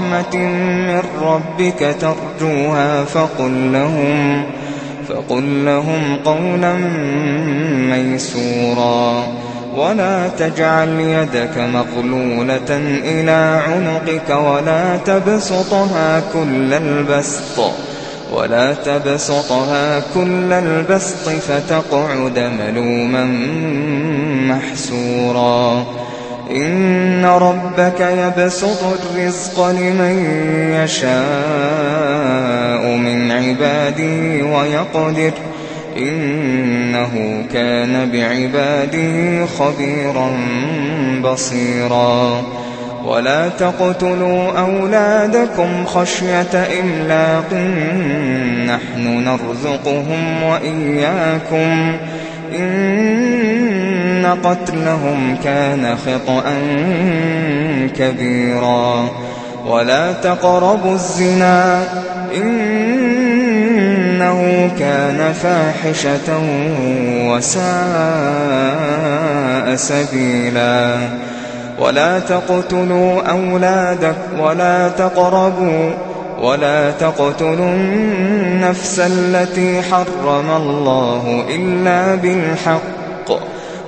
رحمة من ربك ترجوها فقل لهم فقل لهم قولا ميسورا. ولا تجعل يدك مغلولة إلى عنقك ولا تبسطها كل البسط ولا تبسطها كل البسط فتقعد ملوما محسورا. إن ربك يبسط الرزق لمن يشاء من عباده ويقدر إنه كان بعباده خبيرا بصيرا. ولا تقتلوا أولادكم خشية إملاق. نحن نرزقهم وإياكم. إن قتلهم كان خطأ كبيرا. ولا تقربوا الزنا إنه كان فاحشة وساء سبيلا. ولا تقتلوا أولادك ولا تقربوا ولا تقتلوا النفس التي حرم الله إلا بالحق.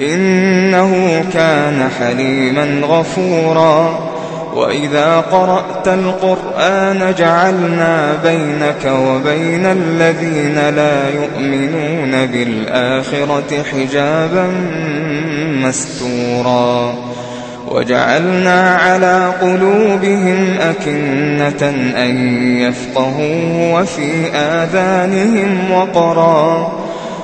إنه كان حليما غفورا. وإذا قرأت القرآن جعلنا بينك وبين الذين لا يؤمنون بالآخرة حجابا مستورا. وجعلنا على قلوبهم أكنة أن يفقهوا وفي آذانهم وقرا.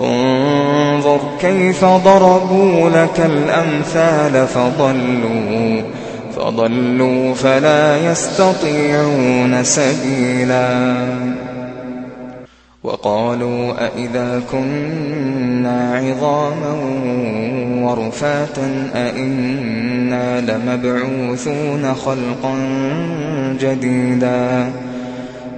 انظر كيف ضربوا لك الأمثال فضلوا فضلوا فلا يستطيعون سبيلا. وقالوا أئذا كنا عظاما ورفاتا أئنا لمبعوثون خلقا جديدا.